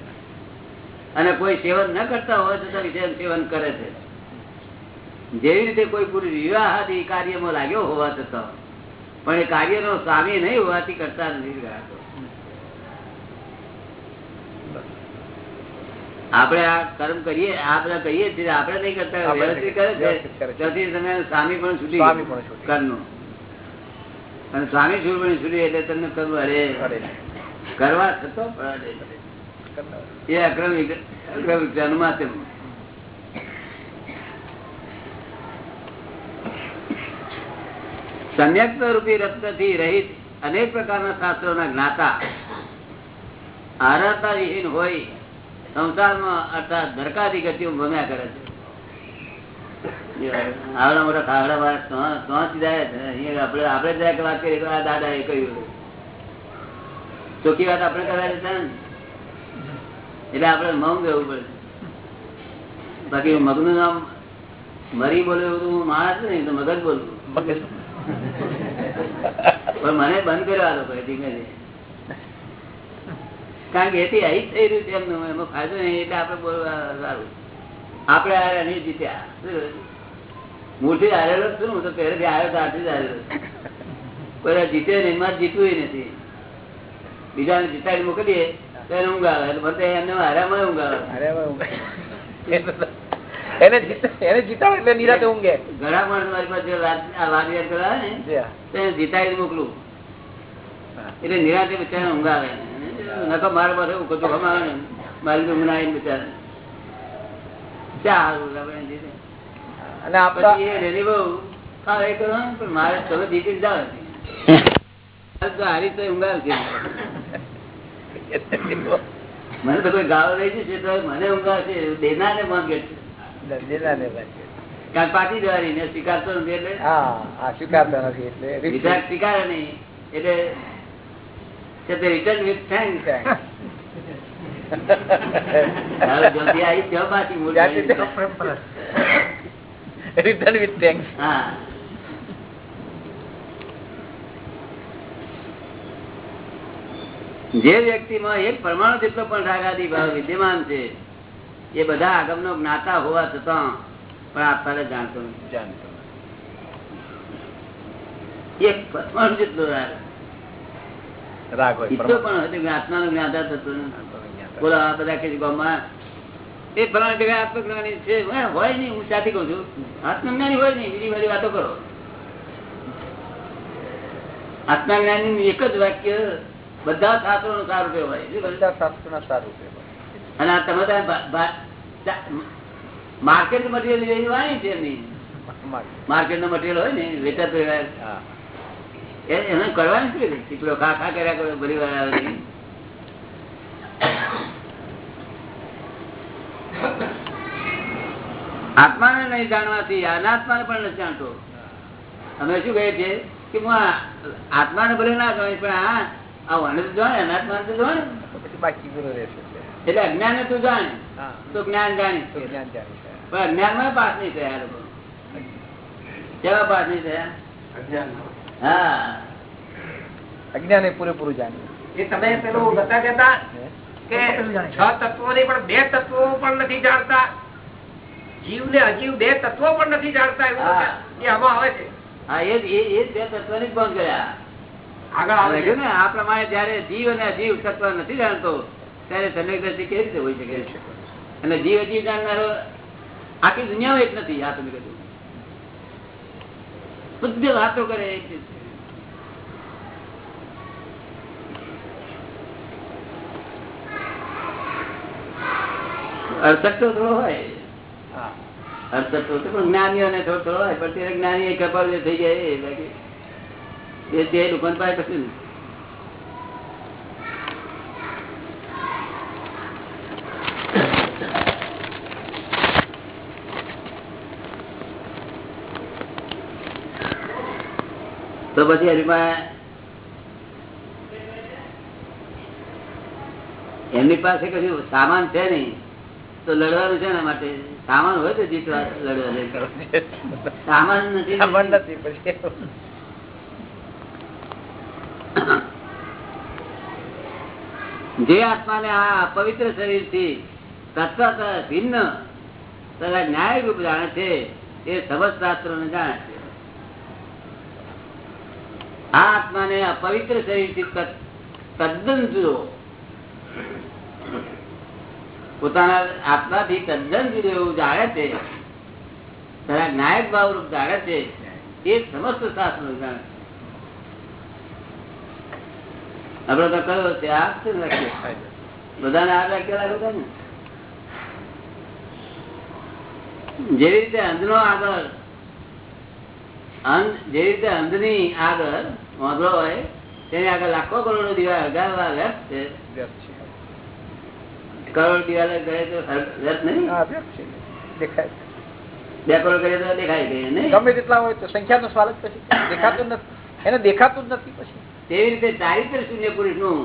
અને કોઈ સેવન ન કરતા હોવા છતાં વિષય સેવન કરે છે. જેવી રીતે કોઈ પુરુષ વિવાહ આદિ કાર્યમાં લાગ્યો હોવા છતાં, પણ એ કાર્યનો સ્વામી નહીં હોવાથી કરતા નથી ગણાતો. આપણે આ કર્મ કરીએ આ બધા કહીએ છીએ આપણે નહીં કરતા કરે છે. તમે સ્વામી પણ છૂટી છૂટી. કર્મનું. અને સ્વામી છૂટણી છૂટી એટલે તમને કરવું અરે કરવા થતો એ અક્રમ અક્રમ માધ્યમ સમ્યક રૂપી રત્નથી રહિત અનેક પ્રકારના શાસ્ત્રોના જ્ઞાતા આરાતા વિહીન હોય સંસારમાં અર્થાત ધરકાતી ગતિઓ ભમ્યા કરે છે. આવડા મોટા ખાવડા વાળા તો- તો છે. અહીંયા આપણે આપણે જરાક વાત કરીએ તો આ દાદા એ કહ્યું ચોખ્ખી વાત આપણે કરવાની છે ને? એટલે આપણે મૌન રહેવું પડે. બાકી મગનું નામ મરી બોલે એવું હું માણસ નહીં તો મગજ બોલું. પણ મને બંધ કર્યો આ લોકો ધીમે ધીમે. કારણ કે એથી અહીં થઈ રહ્યું છે એમનું એમાં ફાયદો નહીં એટલે આપણે બોલવા સારું. આપણે આ નહીં જીત્યા? મૂળથી હારેલો છું હું તો પહેલેથી આવ્યો આથી જ હારેલો. કોઈ વાર નહીં એમાં જીતવું નથી. બીજાને જીતાડી મોકલીએ તો એને ઊંઘ આવે એટલે બધે એમને હારામાં ઊંઘ આવે હવે ઊંઘ. એને જીત- એને જીતાડો એટલે નિરાતે ઊંઘે. ઘણા માણસ મારી પાસે વાત- યાદ કરાવે ને. તો જીતાડી મોકલું. એટલે નિરાતે બિચારા ઊંઘ આવે નકો મારા પાસે એવું કચું ખમાવે ને મારી તો ના બિચારા. ચાલ આપણે અને આપડા એ રેલી બહુ હા એ કરો પણ મારે તમે જીતી જાવ. હારી તો ઊંઘ આવશે મને તો કોઈ ગાળો રહી છે તો મને ઊંઘ છે. દેના ને માંગે છે. કારણ પાટી જવાની સ્વીકારતો નથી એટલે? સ્વીકારતા નથી એટલે સ્વીકારે નહીં એટલે છે તે. રિટર્ન વિથ થેન્ક્સ હા. જે વ્યક્તિમાં એક પરમાણુ જેટલો પણ રાગાદી ભાવ વિદ્યમાન છે એ બધા આગમનો જ્ઞાતા હોવા છતાં પણ આપણે જાણતો નથી. જાણતો એક પરમાણુ જેટલો રાગ. રાગ હોય પણ હોય જ્ઞાતા થતો બોલો આ બધા કે ગામમાં એ ફલાણા જગ્યાએ આત્મજ્ઞાની છે હોય નહીં હું ત્યાંથી કહું છું. આત્મજ્ઞાની હોય નહીં બીજી બધી વાતો કરો. આત્મજ્ઞાની એક જ વાક્ય બધા શાસ્ત્રો નું સારું રૂપે હોય. શાસ્ત્રો ના બધા સારું છે અને આ તમે માર્કેટ મટીરિયલ વાણી છે એમની. માર્કેટ. નું મટીરિયલ હોય ને એ- એને કરવાનું શું? ચીકડો ખા ખા કર્યા કરો બધી વાર આવે. આત્માને નહીં જાણવાથી અનાત્માને પણ નથી જાણતો. અમે શું કહીએ છીએ કે હું આત્માને ભલે ના જાણે પણ આ આવું તો જાણે અનાત્માને તો જાણે. પછી બાકી એટલે અજ્ઞાન તું જાણે. હા. તો જ્ઞાન જાણી. પણ અજ્ઞાનમાં પાસ નહીં થયા આ લોકો. કેવા પાસ નહીં થયા? હા. અજ્ઞાન એ પૂરેપૂરું જાણ્યું. એ તમે પેલું બતા કેતા કે છ તત્વો ની પણ બે તત્વો પણ નથી જાણતા. જીવ ને અજીવ બે તત્વો પણ નથી જાણતા એવું એ આમાં આવે છે. હા એ બે તત્વની બંધ ગયા. આગળ આવે છે. ને આ પ્રમાણે જયારે જીવ અને અજીવ તત્વ નથી જાણતો ત્યારે સમ્યક કેવી રીતે હોય શકે? અને જીવ અજીવ જાણનારો આખી દુનિયામાં એક નથી આ તમે કહ્યું બધી વાતો કરે જ. તો થોડો હોય. હા. અડસઠ તો પણ જ્ઞાનીઓને થોડો થોડો હોય પણ ત્યારે જ્ઞાની કપાલ થઈ જાય એ બાકી. એ તે પાસે કશું નહીં તો પછી એમાં એમની પાસે કશું સામાન છે નહીં તો લડવાનું છે એના માટે? સામાન હોય તો જીતવા લડવા સામાન નથી. સામાન નથી પછી જે આત્માને આ પવિત્ર શરીરથી તત્વ ભિન્ન તથા ન્યાય રૂપ જાણે છે એ સમજ શાસ્ત્ર ને જાણે છે. આ આત્માને અપવિત્ર શરીરથી તદ્દન જુદો પોતાના આત્માથી તદ્દન જુદો એવું જાણે છે. તારા નાયક ભાવ રૂપ જાણે છે. એ સમસ્ત શાસ્ત્ર જાણે આપડે તો કયો છે આ છે બધાને આ લખેલા લાગે ને? જેવી રીતે અંધનો આગળ અંધ, જેવી રીતે અંધની આગળ વાંધો હોય તેની આગળ લાખો કરોડો દીવા અગારવા વ્યર્થ છે. કરોડ દિવાલે ગયે તો વ્યર્થ નહીં? દેખાય. બે કરોડ કરે તો દેખાય ગઈ નહીં? ગમે તેટલા હોય તો સંખ્યાનો સવાલ જ પછી. દેખાતું જ નથી. એને દેખાતું જ નથી પછી. તેવી રીતે ચારિત્ર શૂન્ય પુરુષનું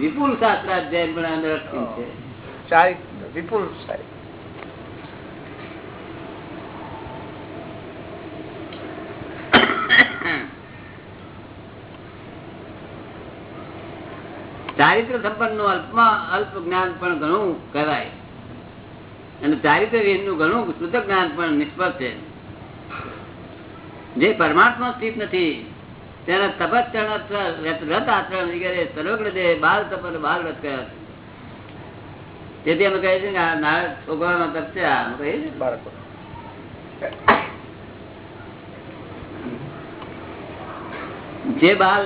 વિપુલ શાસ્ત્રાધ્યાય પણ અંદર છે. ચારિત્ર વિપુલ સારી ચારિત્ર સંપન્નનું અલ્પમાં અલ્પ જ્ઞાન પણ ઘણું કહેવાય. અને ચારિત્રહીનનું ઘણું શુદ્ધ જ્ઞાન પણ નિષ્ફળ છે. જે પરમાત્મા સ્થિત નથી, તેના તપસ્ચરણ રત આચરણ વગેરે સર્વગ્ન દેહ બાલ તપન બાલ કયા છે. તેથી અમે કહીએ છીએ નાના છોકરાનો તપ છે આ કહીએ છીએ. બાળકો જે બાલ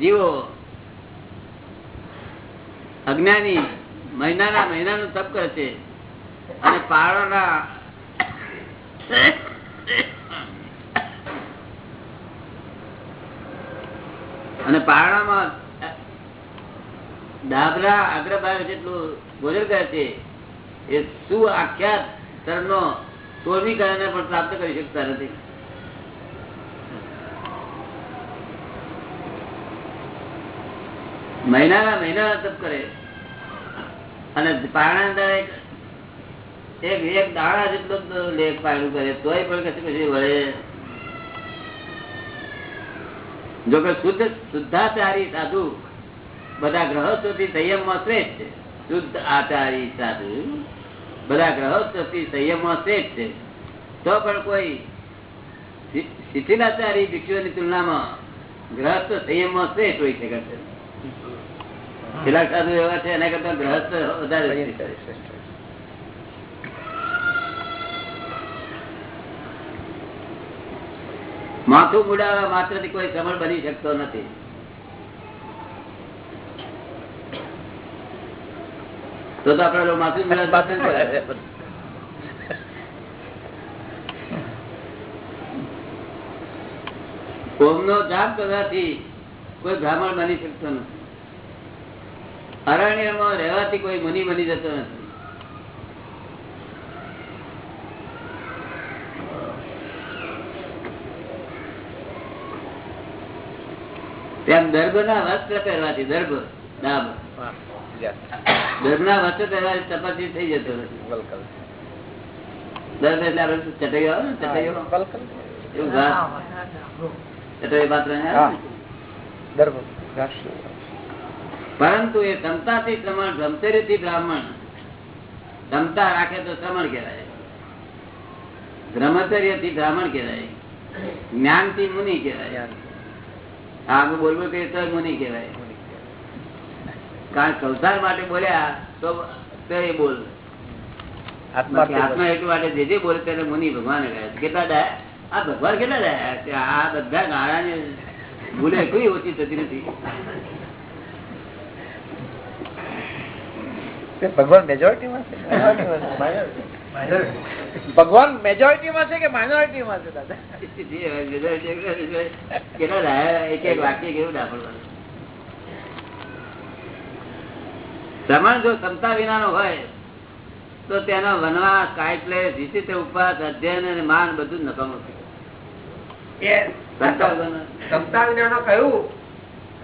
જીવો અજ્ઞાની મહિનાના મહિનાનું તપ કરે છે. અને પાળોના અને પારણામાં ડાબરા અગ્રભાગ જેટલું ભોજન કરે છે, એ શું આખ્યાત ધર્મનો સોળમી કારણે પણ પ્રાપ્ત કરી શકતા નથી. મહિનાના મહિના તપ કરે. અને અંદર એક એક દાણા જેટલો લેખ પાડું કરે, તોય પણ કશું પછી વળે. જો કે શુદ્ધ, શુદ્ધાચારી સાધુ, બધા ગ્રહસ્થોથી સંયમમાં શ્રેષ્ઠ છે. શુદ્ધ આચારી સાધુ, બધા ગ્રહસ્થોથી સંયમમાં શ્રેષ્ઠ છે. તો પણ કોઈ શિથિલાચારી ભિક્ષુઓની તુલનામાં ગ્રહસ્થ સંયમમાં શ્રેષ્ઠ હોઈ શકે છે. કેટલાક સાધુ એવા છે એના કરતા ગ્રહસ્થ વધારે માથું મુડાવવા માત્રથી કોઈ સમળ બની શકતો નથી. તો તો આપડે માથું ઓમ નો જાપ કરવાથી કોઈ બ્રાહ્મણ બની શકતો નથી. અરણ્યમાં રહેવાથી કોઈ મુનિ બની જતો નથી. તેમ દર્ભ ના વસ્ત્ર પહેરવાથી દર્ભ ડાબ. દર્ભ ના વસ્ત્ર પહેરવાથી તપસ્વી થઈ જતો નથી. દર્ભ એટલે આપણે ચટઈઓ આવે ને એવું ઘાસ. પાત્ર ને. પરંતુ એ ક્ષમતાથી શ્રમણ બ્રહ્મચર્યથી બ્રાહ્મણ. ક્ષમતા રાખે તો શ્રમણ કહેવાય. બ્રહ્મચર્યથી બ્રાહ્મણ કહેવાય. જ્ઞાનથી મુનિ કહેવાય. આગળ બોલવું કે તો મુનિ કહેવાય. કારણ સંસાર માટે બોલ્યા તો તો એ બોલ. આત્મા એટલું માટે જે જે બોલે તેને મુનિ ભગવાન. કેટલા ડાયા આ ભગવાન કેટલા ડાય આ બધા ગાળાને ભૂલે કોઈ ઓછી થતી નથી. ભગવાન મેજોરિટીમાં છે? ભગવાન મેજોરિટી માં છે કે માઇનોરિટી માં છે દાદા? શ્રમણ જો ક્ષમતા વિનાનો હોય તો તેનો વનવાસ કાયટલે વિચિત્ર ઉપવાસ અધ્યયન અને માન બધું જ નકામું છે. ક્ષમતા વિના વિનાનો. કહ્યું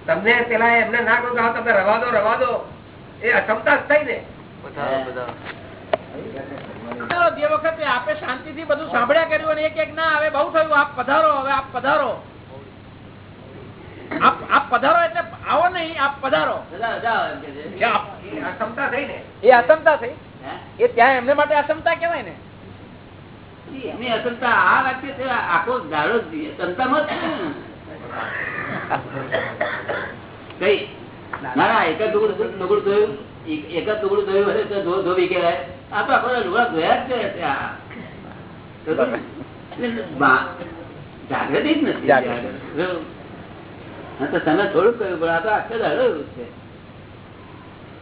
તમને પેલા એમને ના કહ્યું કે તમે રવા દો રવા દો. એ અક્ષમતા થઈ ને. જે વખતે આપે શાંતિથી બધું સાંભળ્યા કર્યું અને એક એક ના હવે બહુ થયું આપ પધારો હવે આપ પધારો. આપ આપ પધારો એટલે આવો નહીં આપ પધારો. અક્ષમતા થઈ ને. એ અસમતા થઈ. એ ત્યાં એમને માટે અસમતા કેવાય ને. એમની અસમતા આ વાક્ય છે આખો ગાળો જ જ. છે કઈ? ના ના એક જ ટુકડું ધોયું એક એક જ તો ધોબી કહેવાય. આ તો લુગડા ધોયા જ છે આ. તો તો એટલે બા- જાગૃતિ જ નથી હા તો તમે થોડુંક કહ્યું પણ આ તો આખો છે.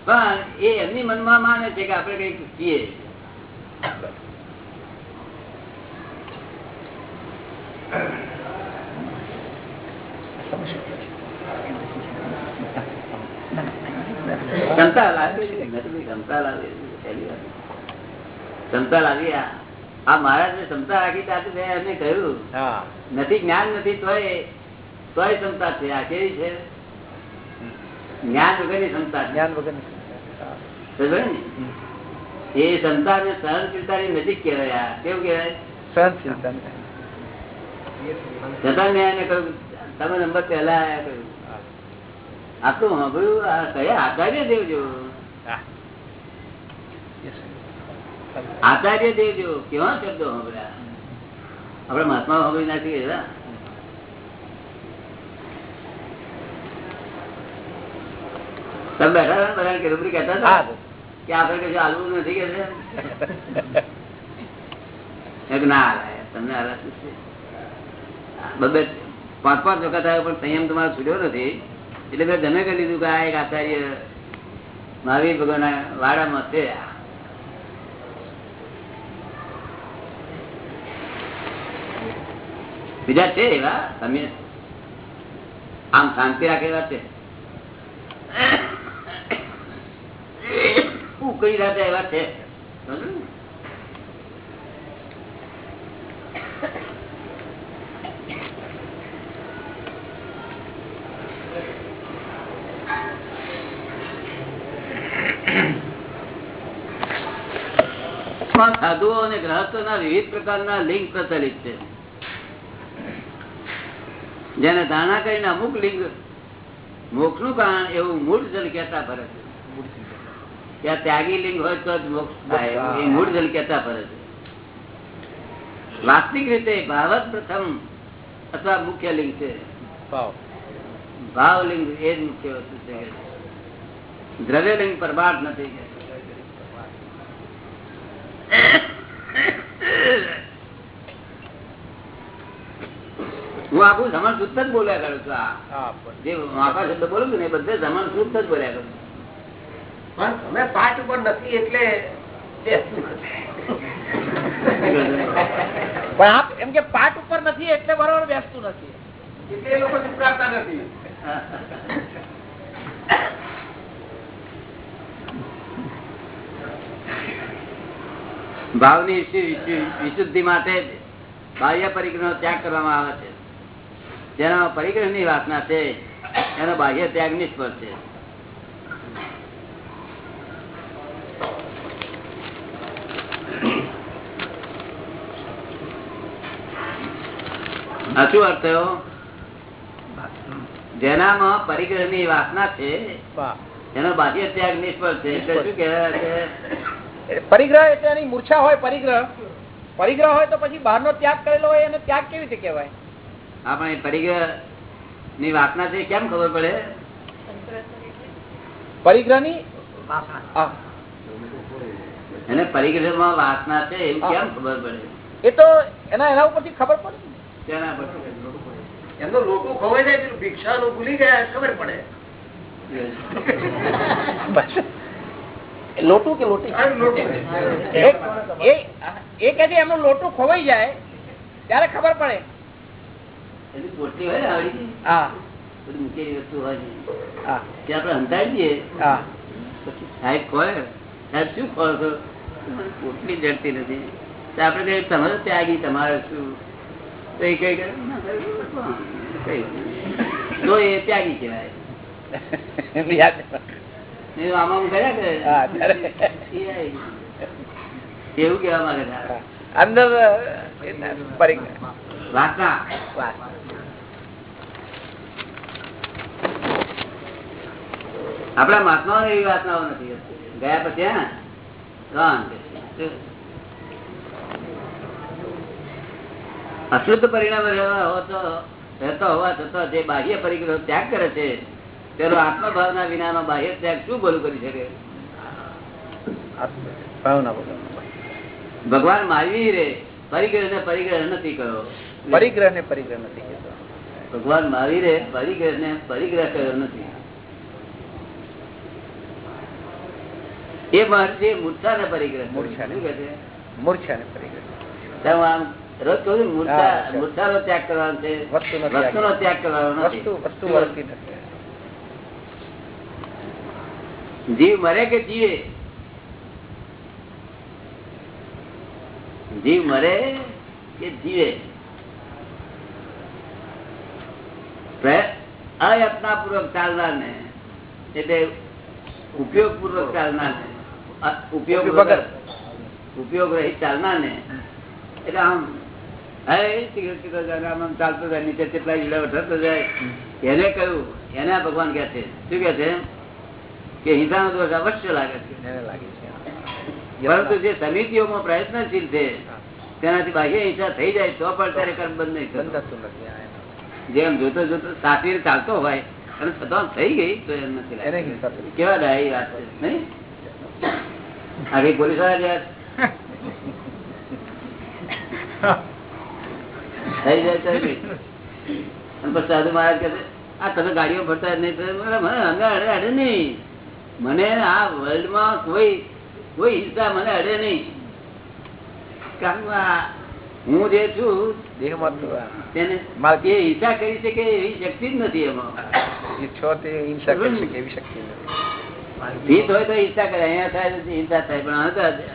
પણ એ એમની મનમાં માને છે કે આપણે કંઈક છીએ ક્ષમતા લાવી ક્ષમતા લાવી ક્ષમતા લાવી આ આ મહારાજ ને. ક્ષમતા રાખી એમને કહ્યું નથી જ્ઞાન નથી તોય તોય ક્ષમતા છે આ કેવી છે જ્ઞાન વગરની ક્ષમતા જ્ઞાન વગર ને? એ ક્ષમતા ને. સહનશીલતાની નજીક કહેવાય આ કેવું કહેવાય સહનશીલતા છતાં મેં એને કહ્યું તમે નંબર પહેલા આયા કહ્યું. આટલું સાંભળ્યું આ કયા આચાર્ય દેવ જેવું આચાર્ય દેવ જેવો કેવા શબ્દો સાંભળ્યા? આપડે મહાત્મા સાંભળી નાખી એવા તમે બેઠા બધાને કે રૂબરી કહેતા હતા? કે આપડે કશું હાલવું નથી કે ના તમને હાલાતું છે. બબે પાંચ પાંચ વખત આવ્યો પણ સંયમ તમારો છૂટ્યો નથી. એટલે મેં જમે કરી લીધું કે આ એક આચાર્ય મહાવીર ભગવાન વાડામાં છે. બીજા છે એવા? તમે આમ શાંતિ રાખેલા છે. ઉકળી રહ્યા એવા છે? સમજો સાધુઓ અને ગ્રહસ્થોના વિવિધ પ્રકારના લિંગ પ્રચલિત છે. જેને ધારણા કરીને અમુક લિંગ મોક્ષનું કારણ એવું મૂળ જન કેતા ફરે છે ત્યાં ત્યાગી લિંગ હોય તો જ મોક્ષ થાય એ મૂળ જન કેતા ફરે છે. વાસ્તવિક રીતે ભાવત પ્રથમ અથવા મુખ્ય લિંગ છે. ભાવ લિંગ એ જ મુખ્ય વસ્તુ છે. દ્રવ્ય લિંગ પરમાર્થ નથી કે હું આખું સમણ શુદ્ધ જ બોલ્યા કરું છું આ. જે માફા શબ્દ બોલું છું ને એ બધે સમણ શુદ્ધ જ બોલ્યા કરું પણ તમે પાઠ ઉપર નથી એટલે પણ આપ એમ કે પાઠ ઉપર નથી એટલે બરોબર બેસતું નથી. એટલે લોકો સ્વીકારતા નથી. ભાવની વિશુ- વિશુ- વિશુદ્ધિ માટે બાહ્ય પરિક્રમા ત્યાગ કરવામાં આવે છે. જેના પરિગ્રહની વાસના છે. એનો બાહ્ય ત્યાગ નિષ્ફળ છે. શું અર્થ થયો? જેનામાં પરિગ્રહની વાસના છે એનો બાહ્ય ત્યાગ નિષ્ફળ છે. એટલે શું કહેવાય છે? પરિગ્રહ એટલે એની મૂર્છા હોય પરિગ્રહ. પરિગ્રહ હોય તો પછી બહાર નો ત્યાગ કરેલો હોય એનો ત્યાગ કેવી રીતે કહેવાય? આપણે પરિગ્રહની વાસના છે કેમ ખબર પડે? પરિગ્રહની એને પરિગ્રહમાં વાસના છે એવું કેમ ખબર પડે? એ તો એના એના ઉપરથી ખબર પડે. પર એમનું ખોવાઈ જાય ભૂલી ગયા ખબર પડે. લોટું કે લોટી? એ- એ- એ કે એમનું લોટું ખોવાઈ જાય ત્યારે ખબર પડે. ત્યાગી તમારે આમ કર્યા કરે. એવું કેવા માંગે અંદર વાસના વાત. આપણા મહાત્માઓ એવી વાસનાઓ નથી ગયા પછી હા ગણ અશુદ્ધ પરિણામ રહેતો હોવા છતાં જે બાહ્ય પરિગ્રહ ત્યાગ કરે છે તેનો આત્મભાવના વિનાનો બાહ્ય ત્યાગ શું ભલું કરી શકે? ભગવાન માલવી રે પરિગ્રહ ને પરિગ્રહ નથી કહ્યો પરિગ્રહ ને પરિગ્રહ નથી કહેતો ભગવાન મહાવીરે પરિગ્રહ ને પરિગ્રહ કર્યો નથી. એ મહર્ષિ મૂર્છા ને પરિગ્રહ મૂર્છા ને પરિગ્રહ. આમ રોજ કહું છું, મૂર્છા હા, અચ્છા. મૂર્છાનો ત્યાગ કરવાનો છે. વસ્તુ નો ત્યાગ કરવાનો જીવ મરે કે જીવે? જીવ મરે કે જીવે? અયત્ના પૂર્વક ચાલનાર ને એટલે ઉપયોગ પૂર્વક ચાલનાર ને ઉપયોગ વગર. રહી ચાલનાર ને એટલે આમ હે સિગરેટ પીતો જાય, આમ આમ ચાલતો જાય નીચે કેટલા ઈડા વઠરતો જાય. એને કહ્યું એને ભગવાન કે છે. શું કે છે? કે હિંસાનો દોષ અવશ્ય લાગે છે. એને લાગે છે. પરંતુ જે સમિતિઓમાં પ્રયત્નશીલ છે તેનાથી બાહ્ય હિંસા થઈ જાય તો પણ ત્યારે કર્મ બંધ નહીં થતું. જેમ જોતો જોતો સાથી ચાલતો હોય અને છતાં થઈ ગઈ તો એમ નથી. કેવા ડાયી વાત નહીં? આ પોલીસવાળા થઈ જાય પછી સાધુ મહારાજ કે આ તમે ગાડીઓ ફરતા જ નહીં. મને મને અંગે અડે અડે નહીં. મને આ વર્લ્ડમાં કોઈ કોઈ હિંસા મને અડે નહીં. હું જે છું તેને હિંસા કરી શકે એવી શક્તિ જ નથી એમાં. છો તે હિંસા કરી શકે એવી શક્તિ નથી. હિત હોય તો હિંસા કરે અહીંયા થાય તો હિંસા થાય પણ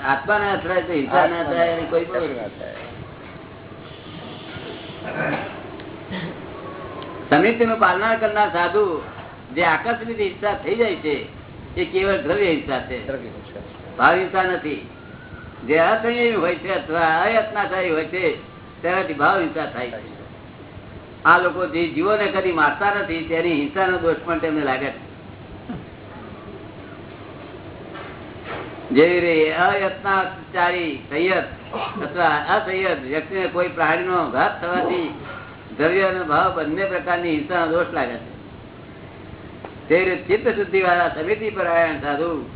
આત્મા ના અથડાય તો હિંસા ના થાય કોઈ પણ ના થાય. સમિતિ નું પાલન કરનાર સાધુ જે આકસ્મિક હિંસા થઈ જાય છે એ કેવળ દ્રવ્ય હિંસા છે. ભાવ હિંસા નથી. જે અસંયમી હોય છે અથવા અયત્નાશાહી હોય છે તેનાથી ભાવ હિંસા થાય છે. આ લોકો જે જીવોને કદી મારતા નથી તેની હિંસાનો દોષ પણ તેમને લાગે છે. જેવી અયત્નાચારી સંયત અથવા અસંયત વ્યક્તિને કોઈ પ્રાણીનો ઘાત થવાથી દ્રવ્ય અને ભાવ બંને પ્રકારની હિંસાનો દોષ લાગે છે. તે ચિત્ત શુદ્ધિ વાળા સમિતિ પરાયણ સાધુ.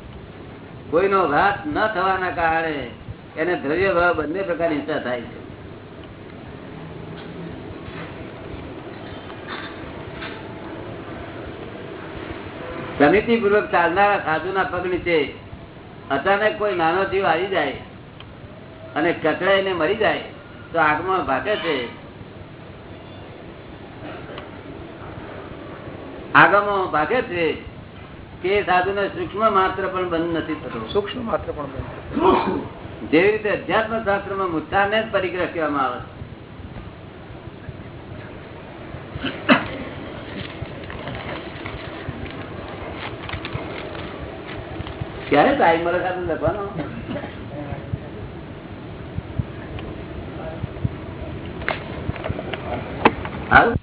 કોઈનો ઘાત ન થવાના કારણે એને દ્રવ્ય ભાવ બંને પ્રકારની હિંસા થાય છે. સમિતિ પૂર્વક ચાલનારા સાધુના પગ નીચે અચાનક કોઈ નાનો જીવ આવી જાય અને કચડાઈને મરી જાય તો આગમાં ભાગે છે. આગમાં ભાગે છે કે સાધુ ને સૂક્ષ્મ માત્ર પણ બંધ નથી થતો. સૂક્ષ્મ માત્ર પણ બંધ જેવી રીતે અધ્યાત્મ શાસ્ત્રમાં મુદ્દાને જ પરિગ્રહ કહેવામાં આવે છે. ક્યારે ટાઈમ મળે સાથે લખવાનો? સારું